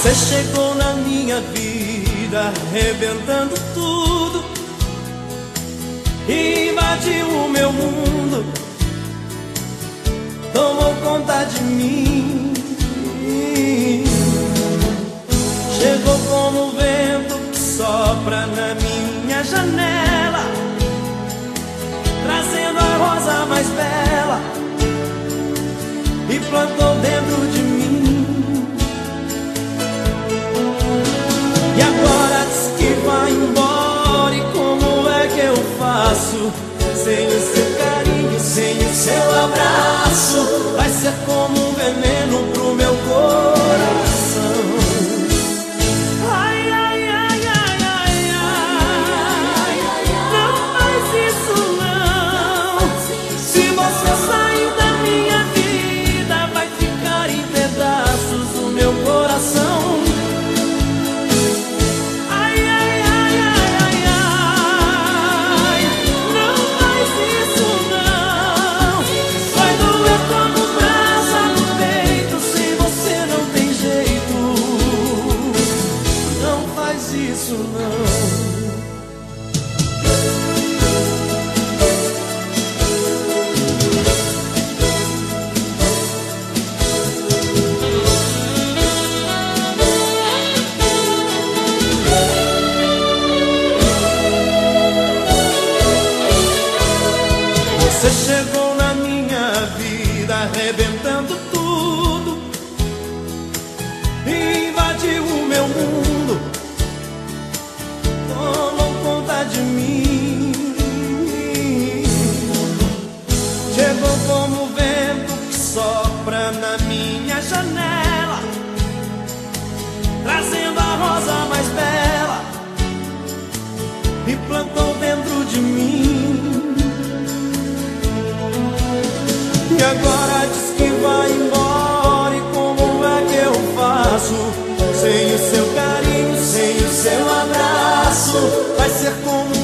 Você chegou na minha vida, arrebentando tudo, invadiu o meu mundo, tomou conta de mim. Chegou como o vento que sopra na minha janela, trazendo a rosa mais bela. E plantou dentro Você chegou na minha vida arrebentando sombra na minha janela, trazendo a rosa mais bela, me plantou dentro de mim. E agora diz que vai embora, e como é que eu faço? Sem o seu carinho, sem o seu abraço, vai ser como